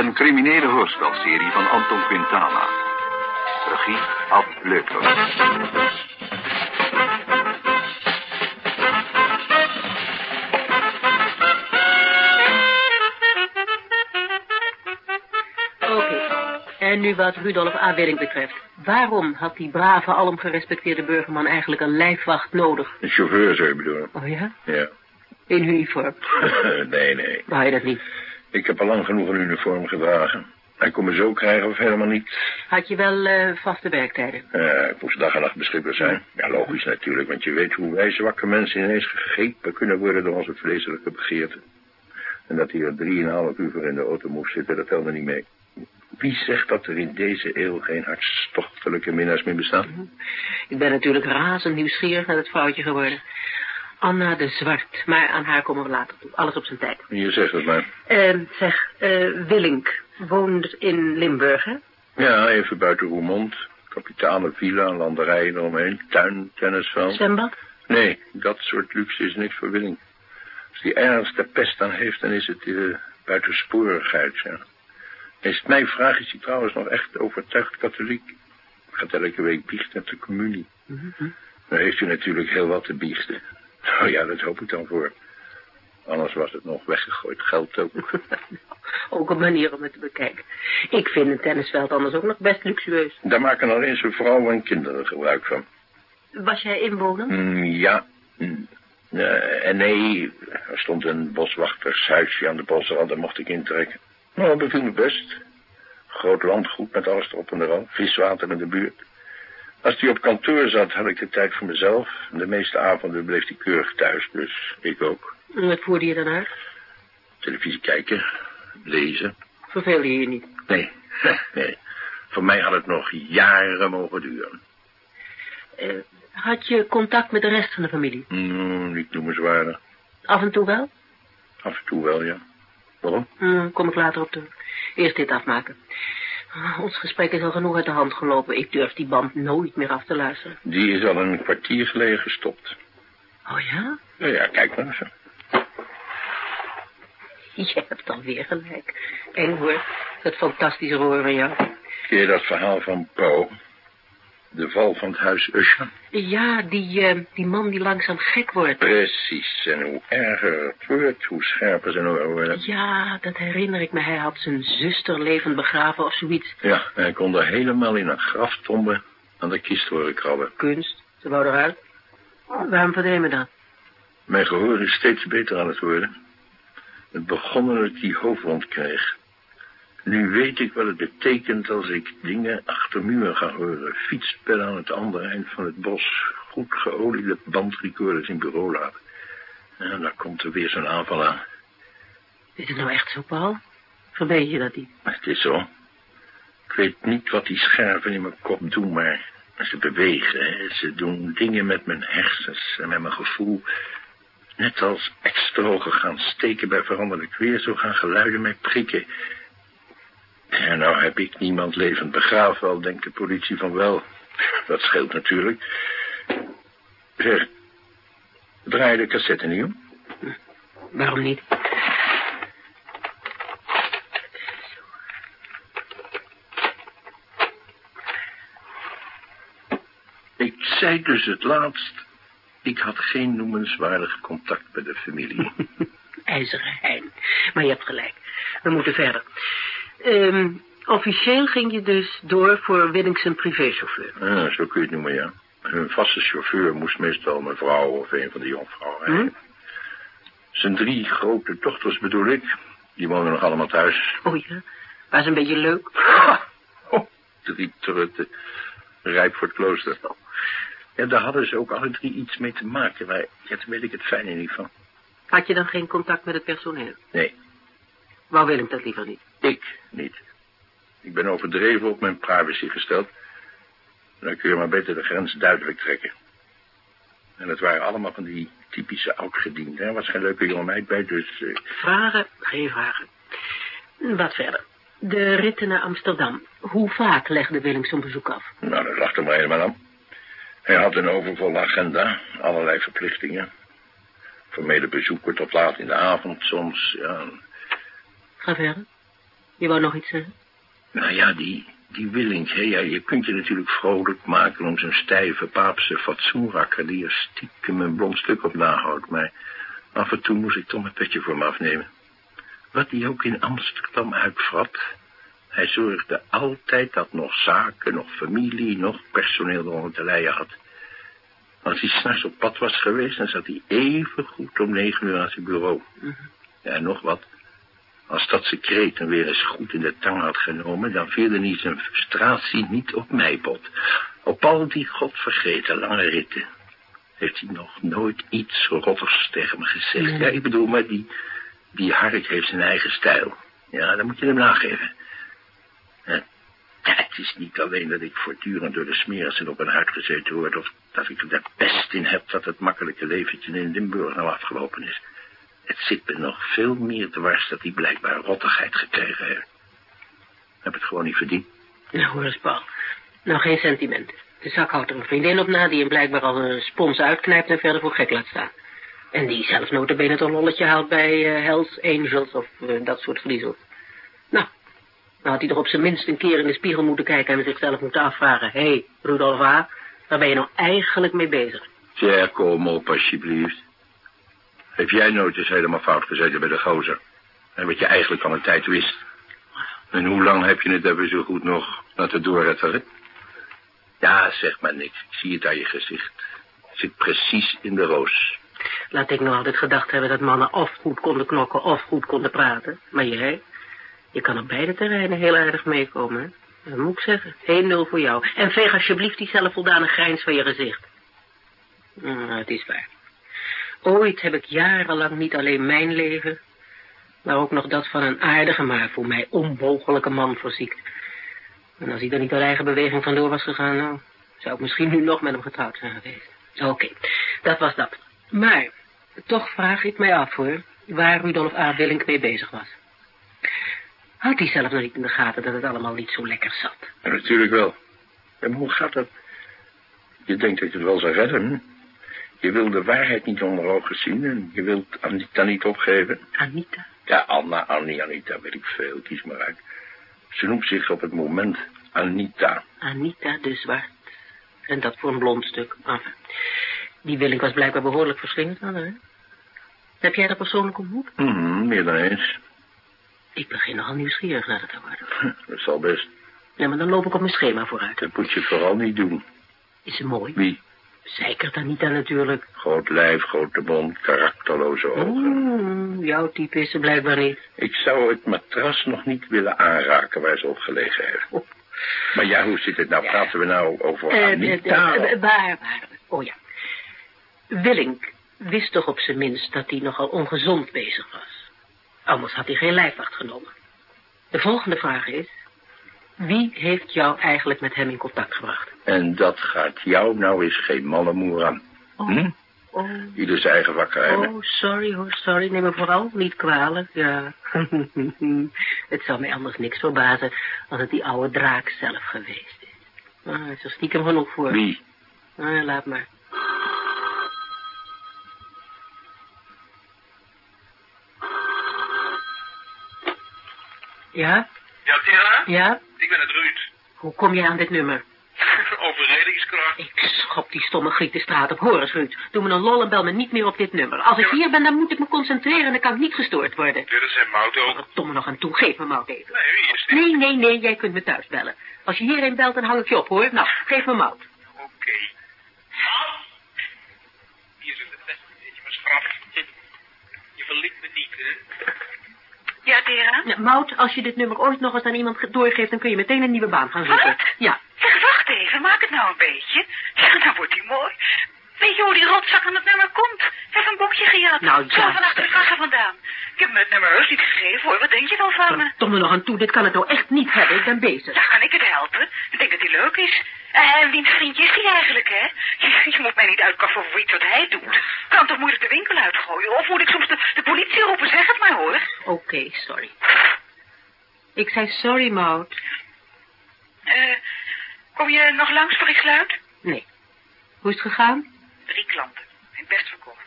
Een criminele hoorspelserie van Anton Quintana. Regie Ad Leupler. Oké. En nu wat Rudolf A. Betreft. Waarom had die brave, alom gerespecteerde burgerman eigenlijk een lijfwacht nodig? Een chauffeur zou je bedoelen? Oh ja? Ja. In uniform. nee, nee. Wou je dat niet? Ik heb al lang genoeg een uniform gedragen. Hij kon me zo krijgen of helemaal niet. Had je wel eh, vaste werktijden? Ja, ik moest dag en nacht beschikbaar zijn. Ja, logisch natuurlijk, want je weet hoe wij zwakke mensen ineens gegrepen kunnen worden door onze vleeselijke begeerten. En dat hij er drieënhalf uur voor in de auto moest zitten, dat telde niet mee. Wie zegt dat er in deze eeuw geen hartstochtelijke minnaars meer bestaan? Ik ben natuurlijk razend nieuwsgierig naar het vrouwtje geworden. Anna de Zwart, maar aan haar komen we later toe. Alles op zijn tijd. Je zegt het maar. Eh, zeg, eh Willink woont in Limburg, hè? Ja, even buiten Roermond. Kapitale villa, landerijen eromheen, tuin, tennisveld. Zwembad? Nee, dat soort luxe is niks voor Willing. Als die ergens de pest aan heeft, dan is het uh, buitensporigheid, ja. Als het mij vraagt, is hij trouwens nog echt overtuigd katholiek. Gaat elke week biechten met de communie. Dan heeft u natuurlijk heel wat te biechten. Nou ja, dat hoop ik dan voor. Anders was het nog weggegooid geld ook. Ook een manier om het te bekijken. Ik vind een tennisveld anders ook nog best luxueus. Daar maken alleen zijn vrouwen en kinderen gebruik van. Was jij inwoner? Mm, ja. Mm. Eh, en nee, er stond een boswachtershuisje aan de bosrand, daar mocht ik intrekken. Nou, dat beviel me best. Groot landgoed met alles erop en eraan, viswater in de buurt. Als hij op kantoor zat, had ik de tijd voor mezelf. De meeste avonden bleef hij keurig thuis, dus ik ook. En Wat voerde je dan uit? Televisie kijken, lezen. Verveelde je je niet? Nee, nee. Voor mij had het nog jaren mogen duren. Eh, had je contact met de rest van de familie? Mm, niet noemenswaardig. Af en toe wel? Af en toe wel, ja. Waarom? Hm, kom ik later op terug. Eerst dit afmaken. Ah, Ons gesprek is al genoeg uit de hand gelopen. Ik durf die band nooit meer af te luisteren. Die is al een kwartier geleden gestopt. Oh ja? Ja, ja, kijk maar eens. Je hebt alweer gelijk. Eng hoor. Dat fantastische roer van jou. Ken je dat verhaal van Pauw? De val van het huis Usher? Ja, die, eh, die man die langzaam gek wordt. Precies. En hoe erger het wordt, hoe scherper zijn oren worden. Ja, dat herinner ik me. Hij had zijn zuster levend begraven of zoiets. Ja, en hij kon er helemaal in een graftombe aan de kist horen krabben. Kunst. Ze wou eruit. Waarom verdreef me dat? Mijn gehoor is steeds beter aan het worden. Het begon dat ik die hoofdwond kreeg. Nu weet ik wat het betekent als ik dingen achter muren ga horen. Fietsbellen aan het andere eind van het bos. Goed geoliede bandrecorders in bureau laten. En dan komt er weer zo'n aanval aan. Is het nou echt zo, Paul? Verbeet je dat niet? Het is zo. Ik weet niet wat die scherven in mijn kop doen, maar ze bewegen. hè. Ze doen dingen met mijn hersens en met mijn gevoel. Net als ekstrogen gaan steken bij veranderlijk weer, zo gaan geluiden mij prikken. Ja, nou heb ik niemand levend begraven, al denkt de politie van wel. Dat scheelt natuurlijk. Zeg, draai de cassette niet om? Waarom niet? Ik zei dus het laatst, ik had geen noemenswaardig contact met de familie. IJzeren hein. Maar je hebt gelijk. We moeten verder. Ehm, officieel ging je dus door voor Willings een privéchauffeur. Ja, zo kun je het noemen, ja. Hun vaste chauffeur moest meestal mijn vrouw of een van de jonkvrouwen. Hm? zijn. Drie grote dochters bedoel ik. Die wonen nog allemaal thuis. Oh ja, was een beetje leuk. Oh, drie trutten. Rijp voor het klooster. Ja, daar hadden ze ook alle drie iets mee te maken. Maar ja, daar weet ik het fijne niet van. Had je dan geen contact met het personeel? Nee, Wou Willem dat liever niet? Ik niet. Ik ben overdreven op mijn privacy gesteld. Dan kun je maar beter de grens duidelijk trekken. En het waren allemaal van die typische oudgedienden. Er was geen leuke jonge meid bij, dus... eh, Vragen? Geen vragen. Wat verder? De ritten naar Amsterdam. Hoe vaak legde Willem zo'n bezoek af? nou, dat lag er maar helemaal aan. Hij had een overvolle agenda, allerlei verplichtingen. Formele bezoeken tot laat in de avond soms, ja. Ga verder. Je wou nog iets zeggen? Nou ja, die, die Willink, hè, ja, je kunt je natuurlijk vrolijk maken om zo'n stijve paapse fatsoenrakker die er stiekem een blond stuk op nahoudt, maar af en toe moest ik toch mijn petje voor me afnemen. Wat hij ook in Amsterdam uitvrat, hij zorgde altijd dat nog zaken, nog familie, nog personeel eronder te leien had. Als hij s'nachts op pad was geweest, dan zat hij even goed om negen uur aan zijn bureau. Ja, en nog wat. Als dat secreet hem weer eens goed in de tang had genomen, dan vielde hij zijn frustratie niet op mij bot. Op al die godvergeten lange ritten heeft hij nog nooit iets rotters tegen me gezegd. Ja, ik bedoel, maar die, die Hark heeft zijn eigen stijl. Ja, dan moet je hem nageven. Ja, het is niet alleen dat ik voortdurend door de smeersen op een huid gezeten word... of dat ik er de pest in heb dat het makkelijke leventje in Limburg nou afgelopen is. Het zit me nog veel meer dwars dat hij blijkbaar rottigheid gekregen heeft. Heb het gewoon niet verdiend. Nou, hoor eens, Paul. Nou, geen sentiment. De zak houdt er een vriendin op na die hem blijkbaar al een spons uitknijpt en verder voor gek laat staan. En die zelfs notabene het een lolletje haalt bij uh, Hells Angels of uh, dat soort vliezels. Nou, dan had hij toch op zijn minst een keer in de spiegel moeten kijken en zichzelf moeten afvragen. Hé, hey, Rudolf A., waar ben je nou eigenlijk mee bezig? Ja, kom op, alsjeblieft. Heb jij nooit eens helemaal fout gezeten bij de gozer? En wat je eigenlijk van de tijd wist? En hoe lang heb je het even zo goed nog laten doorretteren? Ja, zeg maar niks. Ik zie het aan je gezicht. Zit precies in de roos. Laat ik nou altijd gedacht hebben dat mannen of goed konden knokken of goed konden praten. Maar jij, je kan op beide terreinen heel aardig meekomen. Dat moet ik zeggen. 1-0 voor jou. En veeg alsjeblieft die zelfvoldane grijns van je gezicht. Mm, het is waar. Ooit heb ik jarenlang niet alleen mijn leven, maar ook nog dat van een aardige, maar voor mij onmogelijke man verziekt. En als hij er niet door eigen beweging vandoor was gegaan, nou, zou ik misschien nu nog met hem getrouwd zijn geweest. Oké, dat was dat. Maar, toch vraag ik mij af, hoor, waar Rudolf A. Willink mee bezig was. Had hij zelf nog niet in de gaten dat het allemaal niet zo lekker zat? Ja, natuurlijk wel. En hoe gaat dat? Je denkt dat je het wel zou redden, Je wil de waarheid niet onder ogen zien en je wilt Anita niet opgeven. Anita? Ja, Anna, Annie, Anita, weet ik veel. Kies maar uit. Ze noemt zich op het moment Anita. Anita de Zwart. En dat voor een blond stuk. Enfin, die Willink was blijkbaar behoorlijk verschillend aan hè? Heb jij dat persoonlijk ontmoet? Mm -hmm, meer dan eens. Ik begin nogal nieuwsgierig naar het te worden. Dat zal best. Ja, maar dan loop ik op mijn schema vooruit. Dat moet je vooral niet doen. Is ze mooi? Wie? Zeker Anita natuurlijk. Groot lijf, grote mond, karakterloze ogen. Mm, jouw type is ze blijkbaar niet. Ik zou het matras nog niet willen aanraken waar ze op gelegen heeft. Oh. Maar ja, hoe zit het nou? Praten we nou over uh, Anita? Uh, uh, waar, waar? Oh ja. Willink wist toch op zijn minst dat hij nogal ongezond bezig was. Anders had hij geen lijfwacht genomen. De volgende vraag is... Wie heeft jou eigenlijk met hem in contact gebracht? En dat gaat jou nou eens geen mannenmoer aan. Oh. Hm? Oh. Ieder zijn eigen. Oh, sorry hoor, sorry. Neem me vooral niet kwalijk, ja. het zal mij anders niks verbazen als het die oude draak zelf geweest is. Ah, is er stiekem genoeg voor. Wie? Ah, laat maar. Ja? Ja, Tera? Ja? Ik ben het Ruud. Hoe kom je aan dit nummer? Overredingskracht. Ik schop die stomme Griet de straat op. Hoor eens, Ruud. Doe me een lol en bel me niet meer op dit nummer. Als ik hier ben, dan moet ik me concentreren en dan kan ik niet gestoord worden. Dit is zijn mout ook. Verdomme nog aan toe. Geef me mout even. Nee, wie is dit? Nee, nee, nee. Jij kunt me thuis bellen. Als je hierheen belt, dan hang ik je op, hoor. Nou, geef me mout. Oké. Mout? Hier zit het beste beetje mijn straf. Je verliet me niet, hè? Ja, mout, als je dit nummer ooit nog eens aan iemand ge- doorgeeft, dan kun je meteen een nieuwe baan gaan zoeken. Wat? Ja. Zeg, wacht even. Maak het nou een beetje. Ja, dan wordt hij mooi. Weet je hoe die rotzak aan het nummer komt? Hij heeft een boekje gejat. Nou, ja. Zo van achter de kassa vandaan. Ik heb hem het nummer heus niet gegeven, hoor. Wat denk je wel van me? Verdomme nog aan toe. Dit kan het nou echt niet hebben. Ik ben bezig. Ja, kan ik het helpen? Ik denk dat hij leuk is. En wiens vriendje is hij eigenlijk, hè? Je, je moet mij niet uitkaffen voor iets wat hij doet. Kan toch moeilijk de winkel uitgooien? Of moet ik soms de, de politie roepen? Zeg het maar, hoor. Oké, sorry. Ik zei sorry, mout. Eh, kom je nog langs voor ik sluit? Nee. Hoe is het gegaan? Drie klanten. Zijn best verkocht.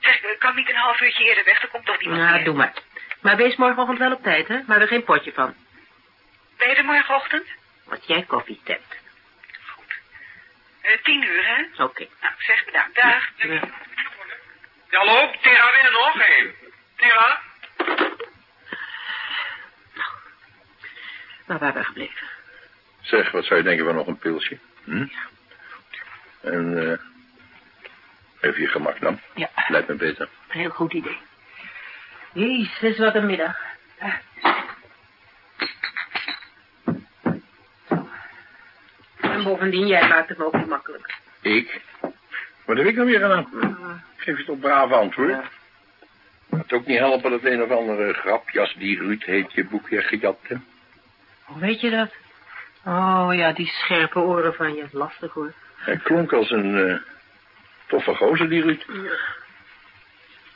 Zeg, ik kan niet een half uurtje eerder weg, dan komt toch niemand Nou, meer. doe maar. Maar wees morgenochtend wel op tijd, hè? Maar we geen potje van. Ben je er morgenochtend? Wat jij koffie stemt. Eh, tien uur, hè? Oké. Nou, zeg bedankt. Dag. Ja. Ja, hallo, Tera weer nog een. Tera? Waar waren we gebleven? Zeg, wat zou je denken van nog een pilsje? Hm? En, eh... even je gemak dan. Ja, Lijkt me beter. heel goed idee. Jezus, wat een middag. Ah. En bovendien, jij maakt het me ook niet makkelijk. Ik? Wat heb ik dan weer gedaan? Geef je toch braaf antwoord? Ja. Het ook niet helpen dat een of andere grapjas die Ruud heet je boekje gejat. Hoe weet je dat? Oh ja, die scherpe oren van je. Lastig hoor. Hij klonk als een eh, toffe gozer, die Ruud.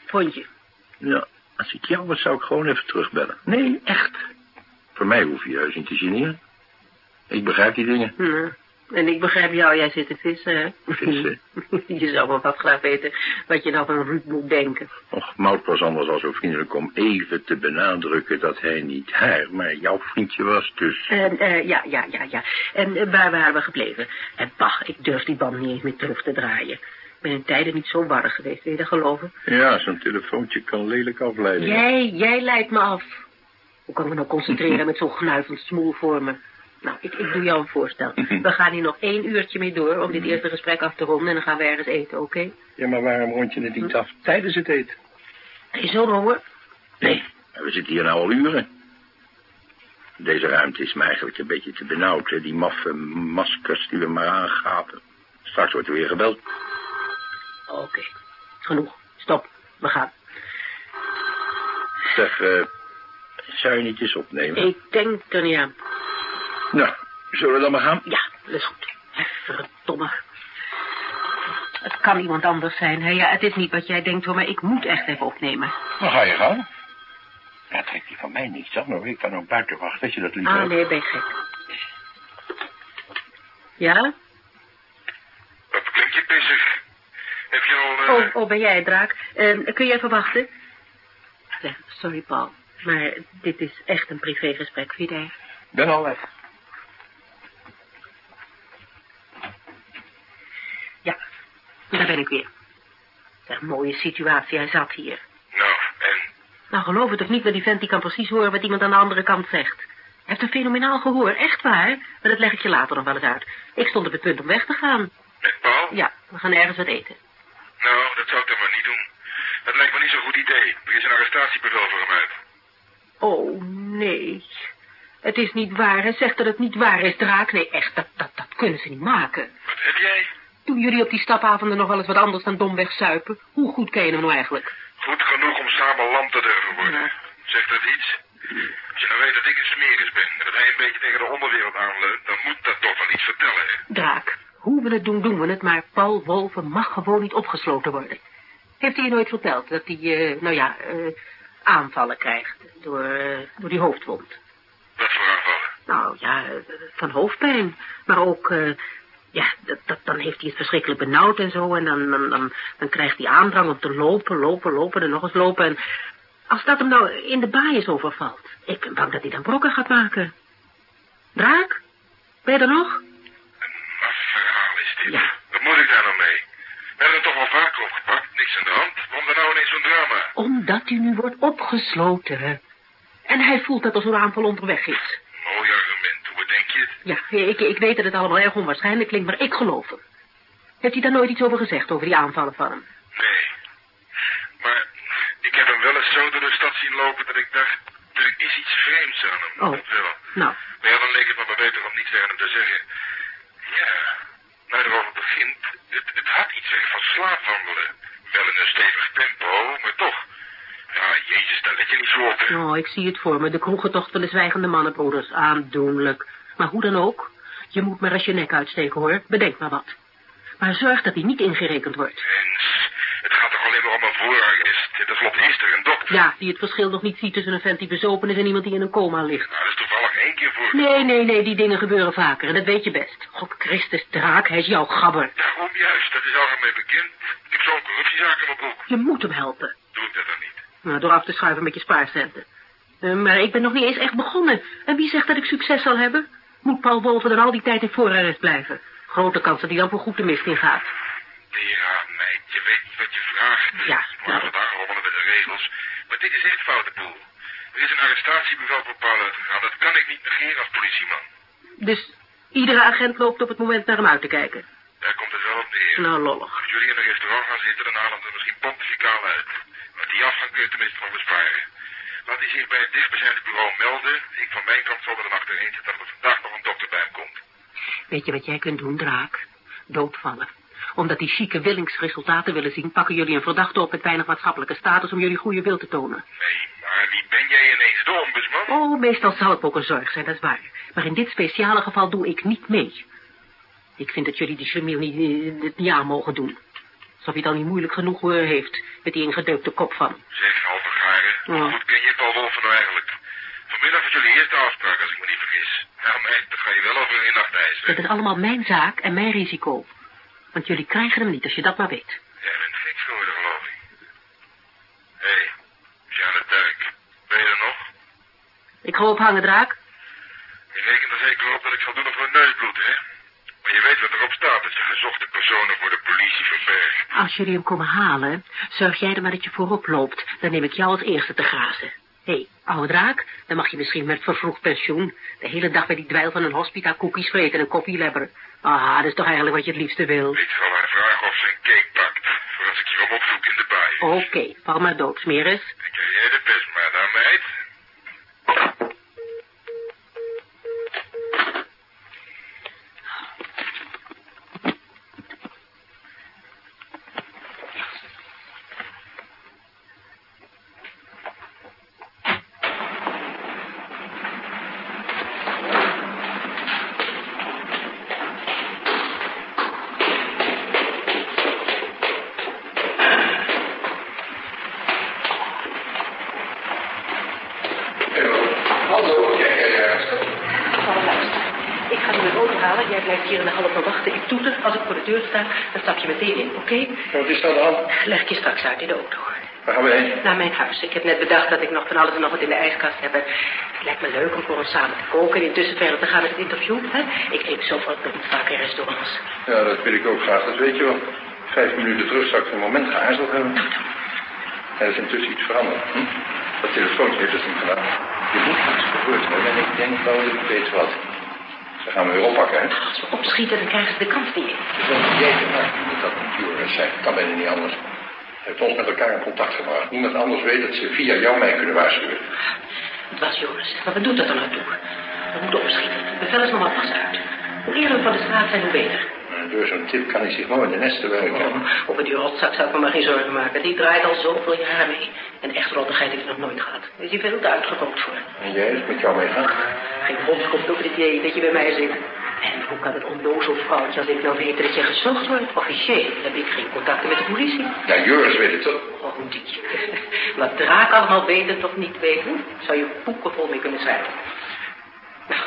Vond je? Ja, als ik jou was, zou ik gewoon even terugbellen. Nee, echt. Voor mij hoef je juist niet te generen. Ik begrijp die dingen. Hm. En ik begrijp jou, jij zit te vissen, hè? Vissen? je zou wel wat graag weten wat je nou van Ruud moet denken. Och, Mout was anders al zo vriendelijk om even te benadrukken dat hij niet haar, maar jouw vriendje was, dus... En, eh, ja, ja, ja, ja. En eh, waar waren we gebleven? En bah, ik durf die band niet eens meer terug te draaien. Ik ben in tijden niet zo warrig geweest, wil je dat geloven? Ja, zo'n telefoontje kan lelijk afleiden. Jij, jij leidt me af. Hoe kan ik me nou concentreren met zo'n gnuivend smoel voor me? Nou, ik, ik doe jou een voorstel. We gaan hier nog één uurtje mee door om dit eerste gesprek af te ronden en dan gaan we ergens eten, oké? Ja, maar waarom rond je het niet af tijdens het eten? Je zo'n honger? Nee, we zitten hier nou al uren. Deze ruimte is me eigenlijk een beetje te benauwd, hè. Die maffe maskers die we maar aangapen. Straks wordt er weer gebeld. Oké, genoeg. Stop, we gaan. Zeg, eh, zou je niet eens opnemen? Ik denk er niet aan. Nou, zullen we dan maar gaan? Ja, dat is goed. Verdomme. Het kan iemand anders zijn. Hè? Ja, het is niet wat jij denkt hoor, maar ik moet echt even opnemen. Dan ga je gaan. Ja, trek je van mij niets aan, hoor. Ik kan ook buiten wachten, als je dat lief Ah, nee, ben je gek. Ja? Wat klink je pissig? Heb je al... eh, Oh, oh, ben jij het, Draak? Eh, kun je even wachten? Ja, sorry, Paul. Maar dit is echt een privégesprek, vind erg? Ben al weg. Ja, daar ben ik weer. Ja, mooie situatie, hij zat hier. Nou, en? Nou, geloof het of niet, maar die vent die kan precies horen wat iemand aan de andere kant zegt. Hij heeft een fenomenaal gehoor, echt waar. Maar dat leg ik je later nog wel eens uit. Ik stond op het punt om weg te gaan. Met Paul? Ja, we gaan ergens wat eten. Nou, dat zou ik dan maar niet doen. Dat lijkt me niet zo'n goed idee. Er is een arrestatiebevel voor hem uit. Oh, nee. Het is niet waar. Hij zegt dat het niet waar is, Draak. Nee, echt, dat, dat, dat kunnen ze niet maken. Wat heb jij? Doen jullie op die stapavonden nog wel eens wat anders dan domweg zuipen? Hoe goed ken je hem nou eigenlijk? Goed genoeg om samen lam te durven worden. Ja. Zegt dat iets? Als je nou weet dat ik een smeris ben en dat hij een beetje tegen de onderwereld aanleunt, dan moet dat toch wel iets vertellen, hè? Draak, hoe we het doen, doen we het, maar Paul Wolven mag gewoon niet opgesloten worden. Heeft hij je nooit verteld dat hij, eh, nou ja, eh, aanvallen krijgt door, eh, door die hoofdwond? Wat voor aanvallen? Nou ja, van hoofdpijn, maar ook, ja, dat, dat, dan heeft hij het verschrikkelijk benauwd en zo, en dan, dan, dan, dan krijgt hij aandrang om te lopen, lopen, lopen en nog eens lopen. En als dat hem nou in de baaiers overvalt, ik ben bang dat hij dan brokken gaat maken. Draak, ben je er nog? Wat verhaal is dit? Ja. Wat moet ik daar nou mee? We hebben hem toch al vaker opgepakt, niks aan de hand. Waarom dan nou ineens zo'n drama? Omdat hij nu wordt opgesloten. En hij voelt dat er zo'n aanval onderweg is. Mooi argument, hoe denk je het? Ja, ik, ik weet dat het allemaal erg onwaarschijnlijk klinkt, maar ik geloof hem. Heeft hij daar nooit iets over gezegd, over die aanvallen van hem? Nee. Maar ik heb hem wel eens zo door de stad zien lopen dat ik dacht, er is iets vreemds aan hem. Oh. Dat wel. Nou, Maar ja, dan leek het me maar beter om niets tegen hem te zeggen. Ja, nou je erover begint, het, het had iets weg van slaapwandelen. Wel in een stevig tempo, maar toch. Ja, jezus, daar let je niet zo op. hè. oh, ik zie het voor me. De kroegentocht van de zwijgende mannenbroeders. Aandoenlijk. Maar hoe dan ook, je moet maar als je nek uitsteken, hoor. Bedenk maar wat. Maar zorg dat hij niet ingerekend wordt. Het gaat toch alleen maar om een voorarrest. En tenslotte is er een dokter. Ja, die het verschil nog niet ziet tussen een vent die bezopen is en iemand die in een coma ligt. Nou, dat is toevallig één keer voor. Nee, nee, nee, die dingen gebeuren vaker en dat weet je best. God Christus, draak, hij is jouw gabber. Daarom juist, dat is algemeen bekend. Ik heb zo'n corruptiezaak in mijn broek. Je moet hem helpen. Doe ik dat dan niet? Nou, door af te schuiven met je spaarcenten. Eh, maar ik ben nog niet eens echt begonnen. En wie zegt dat ik succes zal hebben? Moet Paul Wolven dan al die tijd in voorarrest blijven? Grote kans dat hij dan voor goed de mist in gaat. Ja, meid, je weet niet wat je vraagt. Ja, Je moet nou. vandaag rommelen met de regels. Maar dit is echt foute boel. Er is een arrestatiebevel voor Paul uitgegaan. Dat kan ik niet negeren als politieman. Dus iedere agent loopt op het moment naar hem uit te kijken. Daar komt het wel op neer. Nou, lollig. Als jullie in een restaurant gaan zitten, dan halen ze er misschien pontificaal uit. Maar die afgang kun je tenminste van besparen. Laat hij zich bij het dichtstbijzijnde bureau melden. Ik van mijn kant zal er dan achterheen dat er vandaag nog een dokter bij hem komt. Weet je wat jij kunt doen, Draak? Doodvallen. Omdat die chique Willings resultaten willen zien, pakken jullie een verdachte op met weinig maatschappelijke status om jullie goede wil te tonen. Nee, maar wie ben jij ineens de ombudsman? Oh, meestal zal het ook een zorg zijn, dat is waar. Maar in dit speciale geval doe ik niet mee. Ik vind dat jullie die chemiel niet, dit niet aan mogen doen. Alsof hij het al niet moeilijk genoeg eh, heeft met die ingedeukte kop van. Zeg, Ja. Hoe goed ken je Paul Wolfen nou eigenlijk? Vanmiddag was jullie eerste afspraak, als ik me niet vergis. Nou, meid, dat ga je wel over een nachtijs. Het is allemaal mijn zaak en mijn risico. Want jullie krijgen hem niet, als je dat maar weet. Jij bent gek geworden, geloof ik. Hé, hey, Jeanne Dirk. Ben je er nog? Ik ga ophangen, Draak. Je rekent er zeker op dat ik zal doen voor een neusbloed, hè? Maar je weet wat erop staat, dat ze gezochte personen voor de politie verbergen. Als jullie hem komen halen, zorg jij er maar dat je voorop loopt. Dan neem ik jou als eerste te grazen. Hé, hey, oude draak, dan mag je misschien met vervroegd pensioen. De hele dag bij die dweil van een hospita koekjes vreten en een kopje lebberen. Ah, dat is toch eigenlijk wat je het liefste wil. Ik zal haar vragen of ze een cake pakt, voor als ik je hem opzoek in de baai. Oké, val maar dood, smeris. En krijg jij de best maar dan, meid? Hallo, jij, jij, jij. Paul, luister. Ik ga nu mijn auto halen. Jij blijft hier in de hal op me wachten. Ik toeter. Als ik voor de deur sta, dan stap je meteen in, oké? Wat is dat dan? Leg ik je straks uit in de auto. Waar gaan we heen? Naar mijn huis. Ik heb net bedacht dat ik nog van alles en nog wat in de ijskast heb. Het lijkt me leuk om voor ons samen te koken en intussen verder te gaan met het interview. Hè? Ik eet zo wat vaak in restaurants. Ja, dat wil ik ook graag, dat weet je wel. Vijf minuten terug zou ik een moment geaarzeld hebben. Er is intussen iets veranderd. Hm? Dat telefoontje heeft het niet gedaan. Je moet iets gehoord hebben en ik denk wel dat ik weet wat. Ze gaan me weer oppakken, hè? Als we opschieten, dan krijgen ze de kans niet. Dan jij gemaakt dat dat niet Joris zijn. Kan bijna niet anders. Hij heeft ons met elkaar in contact gebracht. Niemand anders weet dat ze via jou mij kunnen waarschuwen. Het was Joris. Maar wat doet dat er nou toe? We moeten opschieten. Het bevel is nog maar pas uit. Hoe eerder we van de straat zijn, hoe beter. Maar door zo'n tip kan hij zich mooi in de nesten werken. Oh, over die rotzak zou ik me maar geen zorgen maken. Die draait al zoveel jaar mee. En echt rottigheid heb ik nog nooit gehad. Is hij veel te uitgekookt voor. En jij is met jou meegaan? Geen hond komt op het idee dat je bij mij zit. En hoe kan het onnozel vrouwtje als ik nou weten dat je gezocht wordt? Officieel heb ik geen contacten met de politie. Ja, Joris weet het toch? Oh, die. Wat draak allemaal weten toch niet weten, zou je boeken vol mee kunnen schrijven. Nou,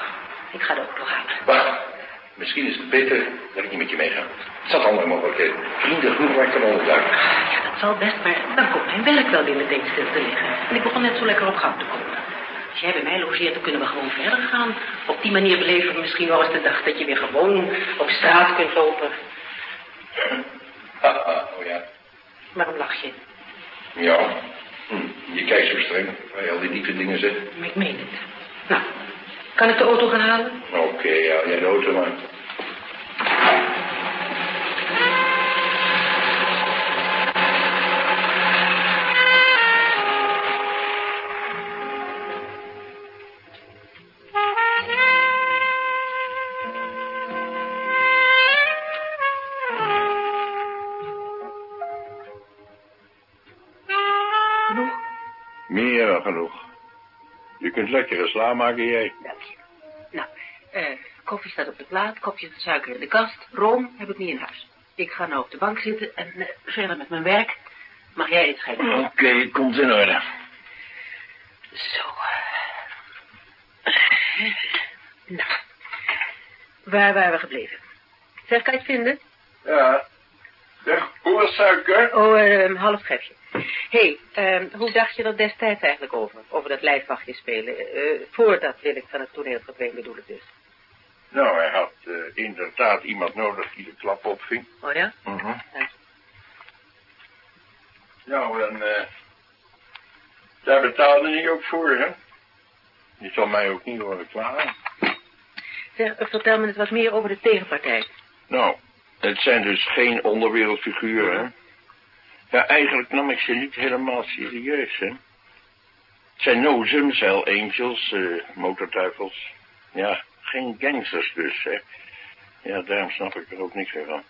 ik ga de auto halen. Wacht. Misschien is het beter dat ik niet met je meega. Het zat andere mogelijkheden. Vrienden genoeg waar ik kan onderduiken. Ja, dat zal best, maar dan komt mijn werk wel weer meteen stil te liggen. En ik begon net zo lekker op gang te komen. Als jij bij mij logeert, dan kunnen we gewoon verder gaan. Op die manier beleven we misschien wel eens de dag dat je weer gewoon op straat kunt lopen. Haha, oh ja. Waarom lach je? Ja. Hm. Je kijkt zo streng waar je al die diepe dingen zegt. Maar ik meen het. Nou, kan ik de auto gaan halen? Oké, ja, jij de auto maar. Kunt lekkere sla maken, jij. Dank je. Nou, eh, koffie staat op de plaat, kopjes suiker in de kast. Room heb ik niet in huis. Ik ga nou op de bank zitten en eh, verder met mijn werk. Mag jij het schenken? Oké, komt in orde. Zo. Nou, waar waren we gebleven? Zeg, kan je het vinden? Ja, Zeg, hoeveel suiker? Oh, eh, een half schepje. Hé, hey, hoe dacht je er destijds eigenlijk over? Over dat lijfwachtje spelen? Eh, voordat Willem van het toneel verdween bedoel ik dus. Nou, hij had eh, inderdaad iemand nodig die de klap opving. Oh ja? Mhm. Ja. Nou, en eh, daar betaalde hij ook voor, hè? Je zal mij ook niet horen klagen. Zeg, vertel me eens wat meer over de tegenpartij. Nou, het zijn dus geen onderwereldfiguren, hè? Ja, eigenlijk nam ik ze niet helemaal serieus, hè? Het zijn nozems, hell angels, motorduivels. Ja, geen gangsters dus, hè? Ja, daarom snap ik er ook niks meer van.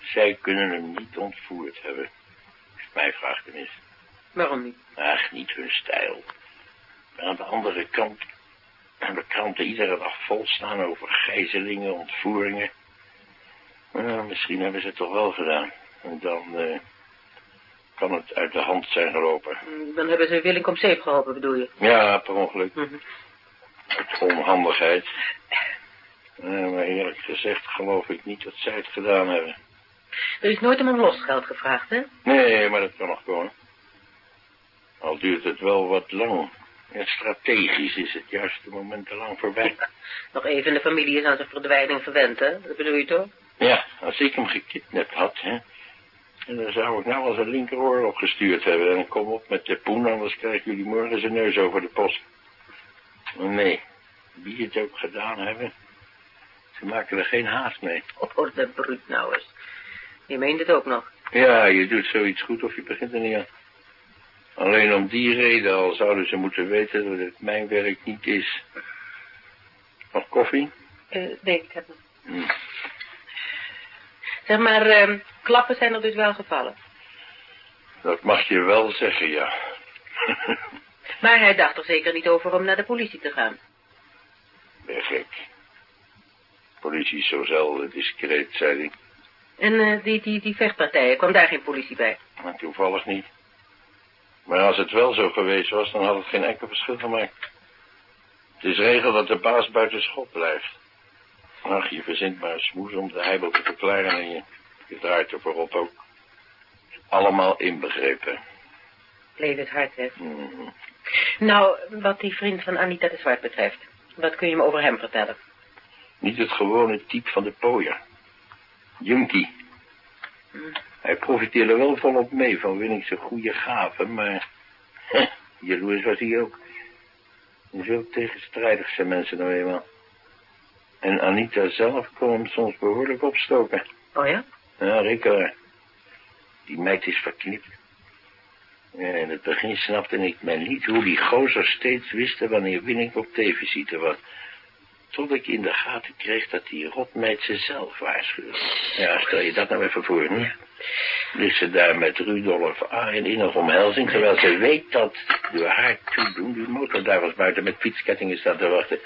Zij kunnen hem niet ontvoerd hebben. Is mijn vraag tenminste. Waarom niet? Ach, niet hun stijl. Maar aan de andere kant hebben de kranten iedere dag vol staan over gijzelingen, ontvoeringen. Nou, misschien hebben ze het toch wel gedaan. En dan eh, kan het uit de hand zijn gelopen. Mm, Dan hebben ze Willink om zeep geholpen, bedoel je? Ja, per ongeluk. Mhm. Uit onhandigheid. Maar eerlijk gezegd geloof ik niet dat zij het gedaan hebben. Er is nooit om een losgeld gevraagd, hè? Nee, maar dat kan nog komen. Al duurt het wel wat lang. En strategisch is het juiste moment te lang voorbij. Nog even de familie is aan zijn verdwijning verwend, hè? Dat bedoel je toch? Ja, als ik hem gekidnapt had, hè. En dan zou ik nou al zijn linkeroor opgestuurd hebben. En kom op met de poen, anders krijgen jullie morgen zijn neus over de post. Maar nee, wie het ook gedaan hebben, ze maken er geen haast mee. Oh, de bruut nou eens. Je meent het ook nog. Ja, je doet zoiets goed of je begint er niet aan. Alleen om die reden al zouden ze moeten weten dat het mijn werk niet is. Nog koffie? Eh, nee, ik heb nog. Hm. Zeg maar, ehm, klappen zijn er dus wel gevallen. Dat mag je wel zeggen, ja. Maar hij dacht er zeker niet over om naar de politie te gaan. Ben gek. Politie is zo zelden discreet, zei hij. En eh, die, die, die vechtpartijen, kwam daar geen politie bij? Maar toevallig niet. Maar als het wel zo geweest was, dan had het geen enkel verschil gemaakt. Het is regel dat de baas buiten schot blijft. Ach, je verzint maar een smoes om de heibel te verklaren en je, je draait er voorop ook. Allemaal inbegrepen. Bleef het hard, hè? Mhm. Nou, wat die vriend van Anita de Zwart betreft. Wat kun je me over hem vertellen? Niet het gewone type van de pooier. Junkie. Hij profiteerde wel volop mee van Winningse goede gaven, maar... jaloers was hij ook. En zo tegenstrijdig zijn mensen nou eenmaal. En Anita zelf kon hem soms behoorlijk opstoken. Oh ja? Ja, Rikker. Die meid is verknipt. Ja, in het begin snapte ik mij niet hoe die gozer steeds wisten wanneer Winning op televisite was. Tot ik in de gaten kreeg dat die rotmeid ze zelf waarschuwde. Ja, stel je dat nou even voor, hm? Ligt ze daar met Rudolf A. in innige omhelzing, terwijl ze weet dat door haar toedoen die motorduivels buiten met fietskettingen staat te wachten.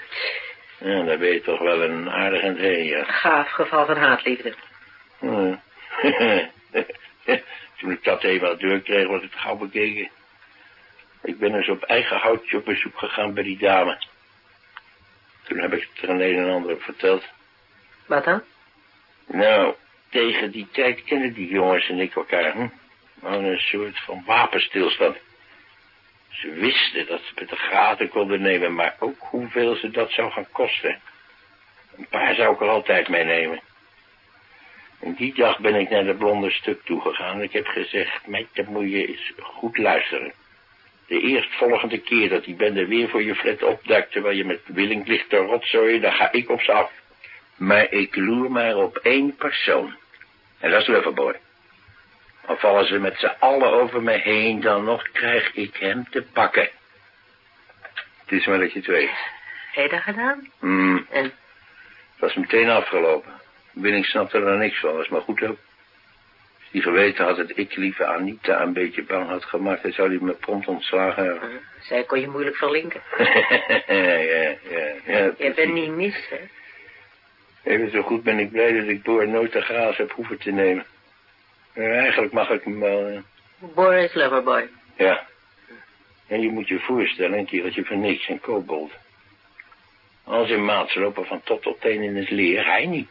Ja, daar ben je toch wel een aardig en heen, ja. Gaaf geval van haatliefde. Hm. Toen ik dat eenmaal doorkreeg, was het gauw bekeken. Ik ben eens op eigen houtje op bezoek gegaan bij die dame. Toen heb ik het er een en ander op verteld. Wat dan? Nou, tegen die tijd kennen die jongens en ik elkaar, hm? Een soort van wapenstilstand. Ze wisten dat ze het de gaten konden nemen, maar ook hoeveel ze dat zou gaan kosten. Een paar zou ik er altijd meenemen. En die dag ben ik naar de blonde stuk toegegaan. Ik heb gezegd, meid, dan moet je eens goed luisteren. De eerstvolgende keer dat die bende weer voor je flat opduikt... terwijl je met Willink ligt te rotzooien, dan ga ik op ze af. Maar ik loer maar op één persoon. En dat is Loverboy. Al vallen ze met z'n allen over me heen... dan nog krijg ik hem te pakken. Het is maar dat je het weet. Heb je dat gedaan? Hmm, En? het was meteen afgelopen. Willink snapte er niks van, was maar goed ook. Als hij geweten had dat ik lieve Anita een beetje bang had gemaakt... dan zou hij me prompt ontslagen hebben. Hm, Zij kon je moeilijk verlinken. ja, ja, ja. ja Je bent niet mis, hè? Even zo goed ben ik blij dat ik Boor nooit de graas heb hoeven te nemen. Maar eigenlijk mag ik hem wel... eh, Boris Loverboy. Ja. En je moet je voorstellen, een kereltje van niks en kobold. Al zijn maats lopen van top tot teen in het leer, hij niet.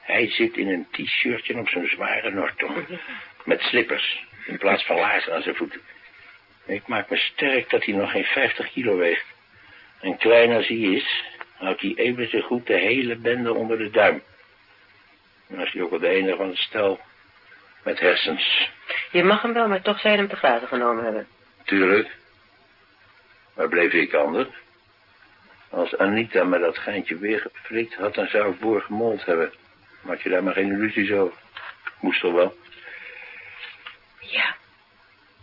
Hij zit in een t-shirtje op zo'n zware Norton. Met slippers. In plaats van laarzen aan zijn voeten. Ik maak me sterk dat hij nog geen 50 kilo weegt. En klein als hij is, houdt hij even zo goed de hele bende onder de duim. En als hij ook wel de enige van het stel met hersens. Je mag hem wel, maar toch zou je hem te grazen genomen hebben. Tuurlijk. Waar bleef ik anders? Als Anita me dat geintje weer geflikt had, dan zou ik Boer gemold hebben. Maak je daar maar geen illusies over. Moest toch wel? Ja,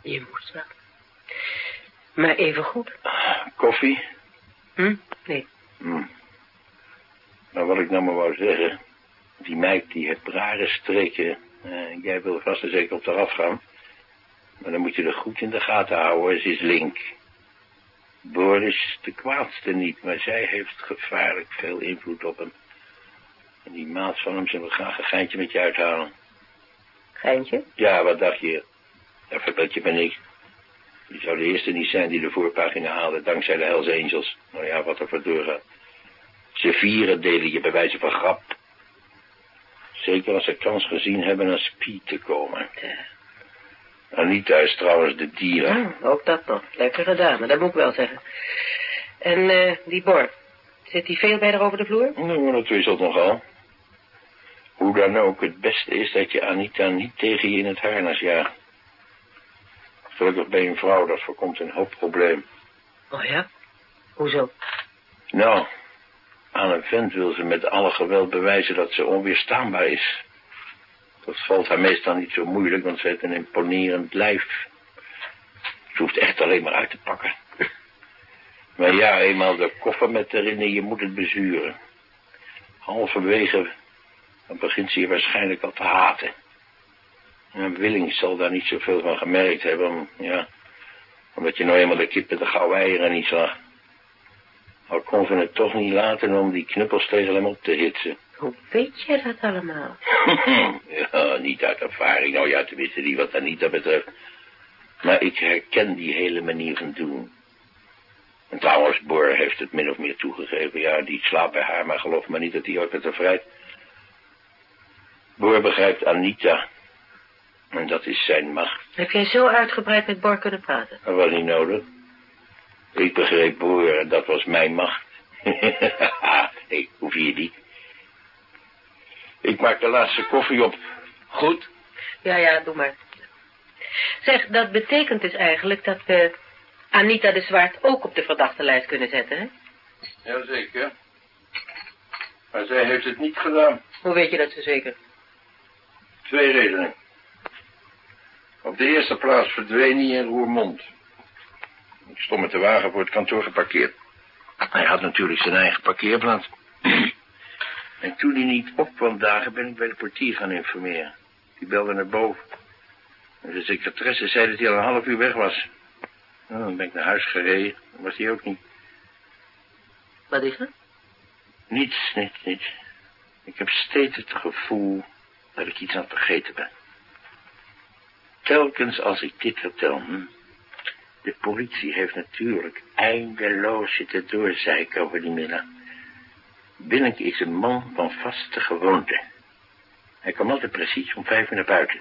je moest wel. Maar even goed. Koffie? Hm? Nee. Hm. Maar wat ik nou maar wou zeggen... Die meid die heeft rare streken. Eh, jij wil vast en zeker op eraf gaan. Maar dan moet je er goed in de gaten houden. Ze is link. Boris de kwaadste niet, maar zij heeft gevaarlijk veel invloed op hem. En die maat van hem zullen graag een geintje met je uithalen. Geintje? Ja, wat dacht je? Daar verbeeld je me niks. Je zou de eerste niet zijn die de voorpagina haalde, dankzij de Hells Angels. Nou ja, wat er voor doorgaat. Ze vieren delen je bij wijze van grap. Zeker als ze kans gezien hebben aan Speed te komen. Anita is trouwens de dieren. Ook dat nog. Lekkere dame, dat moet ik wel zeggen. En eh, die Bor, zit die veel bij haar over de vloer? Nou, dat wisselt nogal. Hoe dan ook, het beste is dat je Anita niet tegen je in het harnas jaagt. Gelukkig ben je een vrouw, dat voorkomt een hoop probleem. Oh ja? Hoezo? Nou, aan een vent wil ze met alle geweld bewijzen dat ze onweerstaanbaar is. Dat valt haar meestal niet zo moeilijk, want ze heeft een imponerend lijf. Ze hoeft echt alleen maar uit te pakken. Maar ja, eenmaal de koffer met erin je moet het bezuren. Halverwege, dan begint ze je waarschijnlijk al te haten. En Willing zal daar niet zoveel van gemerkt hebben, ja, omdat je nou eenmaal de kip met de gouden eieren niet zag. Al kon ze het toch niet laten om die knuppels tegen hem op te hitsen. Hoe weet je dat allemaal? ja, niet uit ervaring. Nou ja, tenminste die wat Anita betreft. Maar ik herken die hele manier van doen. En trouwens, Boer heeft het min of meer toegegeven. Ja, die slaapt bij haar, maar geloof me niet dat hij ooit met haar vrijt. Boer begrijpt Anita. En dat is zijn macht. Heb jij zo uitgebreid met Bor kunnen praten? Dat was niet nodig. Ik begreep Boer en dat was mijn macht. nee, hoef je niet. Ik maak de laatste koffie op. Goed? Ja, ja, doe maar. Zeg, dat betekent dus eigenlijk dat we Anita de Zwart ook op de verdachte lijst kunnen zetten, hè? Jazeker. Maar zij heeft het niet gedaan. Hoe weet je dat zo zeker? Twee redenen. Op de eerste plaats verdween hij in Roermond. Ik stond met de wagen voor het kantoor geparkeerd. Hij had natuurlijk zijn eigen parkeerplaats. en toen hij niet op kwam dagen, ben ik bij de portier gaan informeren. Die belde naar boven. En de secretaresse zei dat hij al een half uur weg was. Nou, dan ben ik naar huis gereden. Dan was hij ook niet. Wat is er? Niets, niets, niets. Ik heb steeds het gevoel dat ik iets aan het vergeten ben. Telkens als ik dit vertel, hm, de politie heeft natuurlijk eindeloos zitten doorzeiken over die middag. Binnenke is een man van vaste gewoonte. Hij kwam altijd precies om vijf uur naar buiten.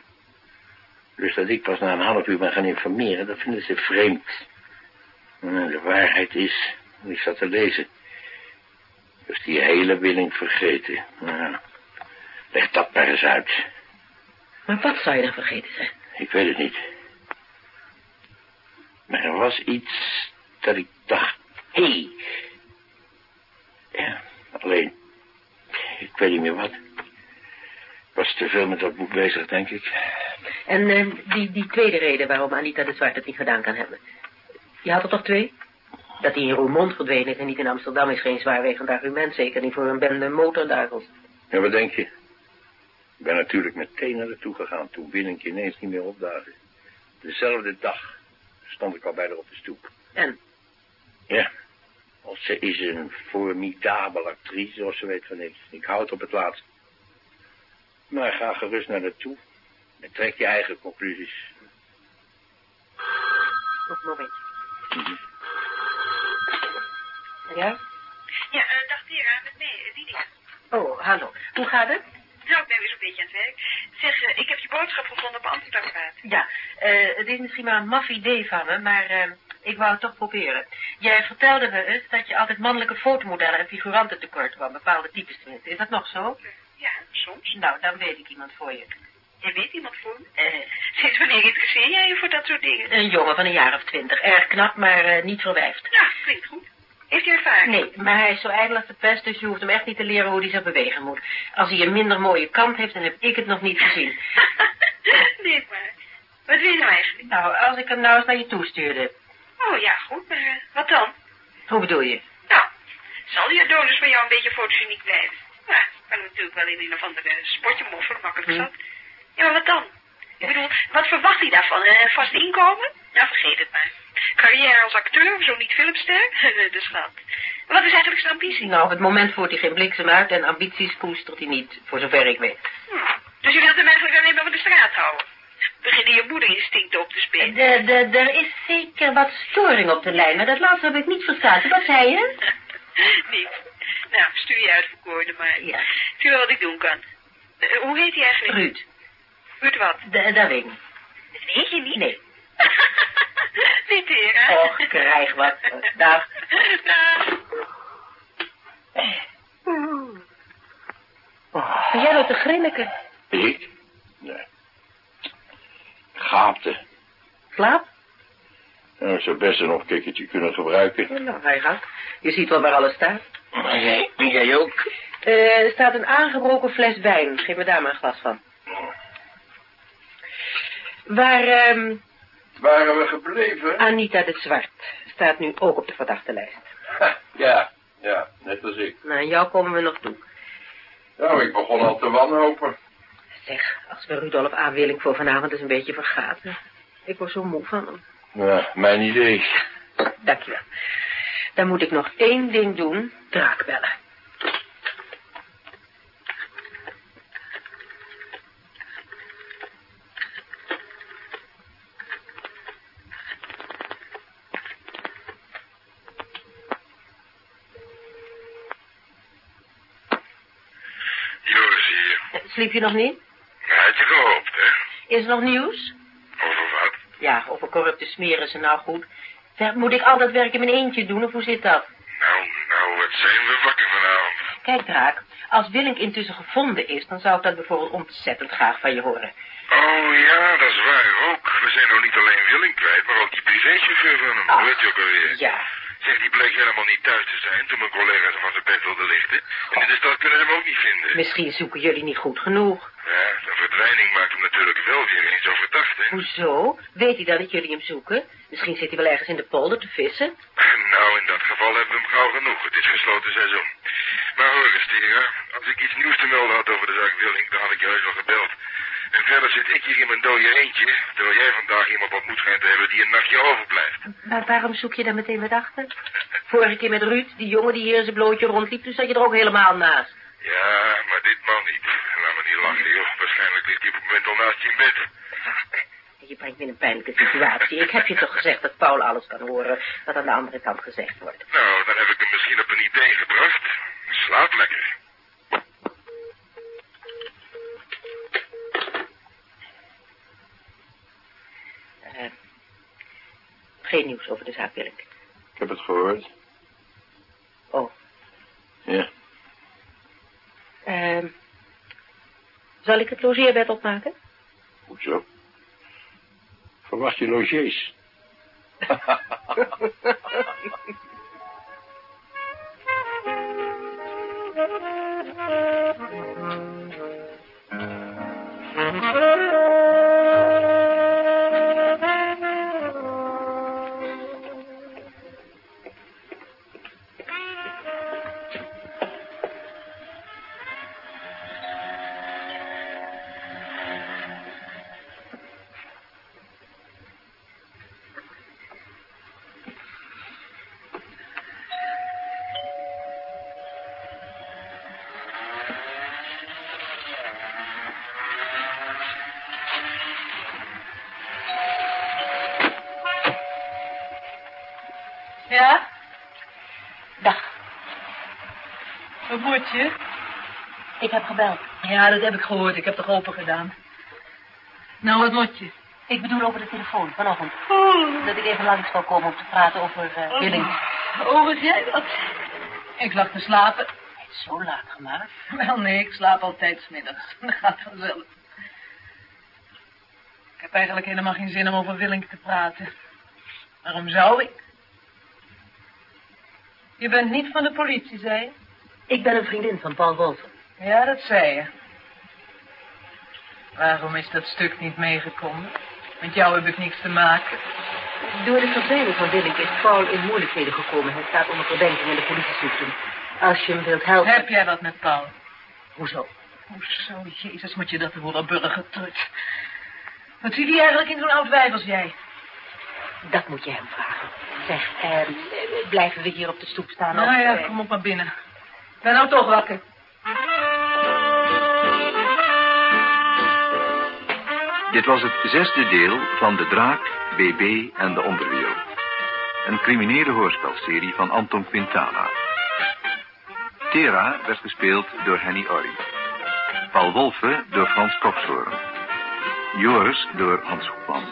Dus dat ik pas na een half uur ben gaan informeren, dat vinden ze vreemd. En de waarheid is, ik zat te lezen, dus die hele willing vergeten. Nou, leg dat maar eens uit. Maar wat zou je dan vergeten zijn? Ik weet het niet. Maar er was iets dat ik dacht, hé. Hey. Ja, alleen, ik weet niet meer wat. Ik was te veel met dat boek bezig, denk ik. En eh, die, die tweede reden waarom Anita de Zwart het niet gedaan kan hebben. Je had er toch twee? Dat hij in Roermond verdwenen is en niet in Amsterdam is geen zwaarwegend argument. Zeker niet voor een bende motorduivels. Ja, wat denk je? Ik ben natuurlijk meteen naar naartoe gegaan toen Willink ineens niet meer opdaagde. Dezelfde dag stond ik al bij haar op de stoep. En? Ja, want ze is een formidabele actrice, zoals ze weet van niks. Ik hou het op het laatst. Maar ga gerust naar naartoe en trek je eigen conclusies. Op moment. Ja? Ja, uh, dag Tera, met mij, Lydia. Oh, hallo. Hoe gaat het? Ja, beetje aan het werk. Zeg, eh, ik heb je boodschap gevonden op antwoordapparaat. Ja, eh, het is misschien maar een maf idee van me, maar eh, ik wou het toch proberen. Jij vertelde me eens dat je altijd mannelijke fotomodellen en figuranten tekort kwam, bepaalde types tenminste. Is dat nog zo? Ja, soms. Nou, dan weet ik iemand voor je. Je weet iemand voor me? Eh, Sinds wanneer interesseer jij je voor dat soort dingen? een jongen van een jaar of twintig. Erg knap, maar niet verwijfd. Nou, klinkt goed. Heeft hij ervaring? Nee, maar hij is zo ijdel als de pest, dus je hoeft hem echt niet te leren hoe hij zich bewegen moet. Als hij een minder mooie kant heeft, dan heb ik het nog niet gezien. nee, maar. Wat wil je nou eigenlijk? Nou, als ik hem nou eens naar je toestuurde. Oh ja, goed, maar eh, wat dan? Hoe bedoel je? Nou, zal die Adonis van jou een beetje fotogeniek blijven? Ja, kan natuurlijk wel in een of andere sportje moffelen, makkelijk Hm. zat. Ja, maar wat dan? Ik bedoel, wat verwacht hij daarvan? Een vast inkomen? Nou, vergeet het maar. Carrière als acteur, zo niet filmster? de schat. Wat is eigenlijk zijn ambitie? Nou, op het moment voert hij geen bliksem uit en ambities koestert hij niet, voor zover ik weet. Hm. Dus je wilt hem eigenlijk alleen maar van de straat houden? Beginnen je moederinstincten op te spelen? De, de, er is zeker wat storing op de lijn, maar dat laatste heb ik niet verstaan. Wat zei je? Niet. Nou, stuur je uit voor Koorden, maar Ja. zie wel wat ik doen kan. Eh, hoe heet hij eigenlijk? Ruud, Ruud wat? de, dat weet ik niet. Dat weet je niet? Nee. Och, krijg wat. Dag. Dag. Ben jij nou te grinniken? Ik? Nee. Gaapte. Slaap? Nou, ik zou best een opkikkertje kunnen gebruiken. Nou, ga je gang. Je ziet wel waar alles staat. Maar jij, jij ook? Eh, er staat een aangebroken fles wijn. Geef me daar maar een glas van. Waar ehm, Waren we gebleven? Anita de Zwart staat nu ook op de verdachte lijst. Ha, ja, ja, net als ik. Nou, aan jou komen we nog toe. Nou, ik begon al te wanhopen. Zeg, als we Rudolf A. Willink voor vanavond eens een beetje vergaten. Ik word zo moe van hem. Ja, mijn idee. Dankjewel. Dan moet ik nog één ding doen. Draak bellen. Joris hier. Sliep je nog niet? Had je gehoopt, hè? Is er nog nieuws? Over wat? Ja, over corrupte smeren ze nou goed. Moet ik al dat werk in mijn eentje doen of hoe zit dat? Nou, nou, wat zijn we wakker vanavond? Kijk, Draak, als Willink intussen gevonden is, dan zou ik dat bijvoorbeeld ontzettend graag van je horen. Oh ja, dat is waar ook. We zijn nou niet alleen Willing kwijt, maar ook die privéchauffeur van hem. Ach, heet je ook alweer? Ja, Zeg, die bleek helemaal niet thuis te zijn toen mijn collega's van zijn bed wilden lichten. En in de stad kunnen ze hem ook niet vinden. misschien zoeken jullie niet goed genoeg. Ja, zijn verdwijning maakt hem natuurlijk wel weer eens zo verdacht, hè? Hoezo? Weet hij dan dat jullie hem zoeken? Misschien zit hij wel ergens in de polder te vissen. Nou, in dat geval hebben we hem gauw genoeg. Het is gesloten seizoen. Maar hoor eens, Tera, als ik iets nieuws te melden had over de zaak Willing, dan had ik heus wel gebeld. En verder zit ik hier in mijn dode eentje, terwijl jij vandaag iemand ontmoet schijnt te hebben die een nachtje overblijft. Maar waarom zoek je daar meteen wat achter? Vorige keer met Ruud, die jongen die hier in zijn blootje rondliep, toen zat je er ook helemaal naast. Ja, maar dit man niet. Laat me niet lachen, joh. Waarschijnlijk ligt hij op het moment al naast je in bed. Je brengt me in een pijnlijke situatie. Ik heb je toch gezegd dat Paul alles kan horen wat aan de andere kant gezegd wordt. Nou, dan heb ik hem misschien op een idee gebracht. Slaap lekker. Geen nieuws over de zaak, Willink. Ik heb het gehoord. Oh, Ja. ehm zal ik het logeerbed opmaken? Goed zo. Verwacht je logies? Ik heb gebeld. Ja, dat heb ik gehoord. Ik heb toch open gedaan. Nou, wat moet je? Ik bedoel over de telefoon vanochtend. Dat ik even langs zou komen om te praten over uh, Willink. Oh, was jij dat? Ik lag te slapen. Het is zo laat gemaakt. Wel, nee, ik slaap altijd 's middags. Dat gaat vanzelf. Ik heb eigenlijk helemaal geen zin om over Willink te praten. Waarom zou ik? Je bent niet van de politie, zei je? Ik ben een vriendin van Paul Wolfen. Ja, dat zei je. Waarom is dat stuk niet meegekomen? Met jou heb ik niks te maken. Door de verdwijning van Willink is Paul in moeilijkheden gekomen. Hij staat onder verdenking in de politie zoekt hem. Als je hem wilt helpen... Heb jij wat met Paul? Hoezo? Hoezo, jezus, moet je dat horen, burgertrut. Wat zie die eigenlijk in zo'n oud wijf als jij? Dat moet je hem vragen. Zeg, eh, blijven we hier op de stoep staan? Nou of, ja, eh, kom op maar binnen. Ben nou toch wakker. Dit was het zesde deel van De Draak, BB en de Onderwereld. Een criminele hoorspelserie van Anton Quintana. Tera werd gespeeld door Henny Orry. Paul Wolfe door Frans Kokshoorn. Joris door Hans Hoekman.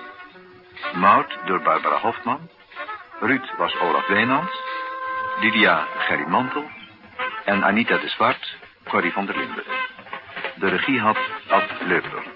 Maud door Barbara Hofman. Ruud was Olaf Wijnands. Lydia Gerry Mantel. En Anita de Zwart, Corrie van der Linden. De regie had Ad Leupler.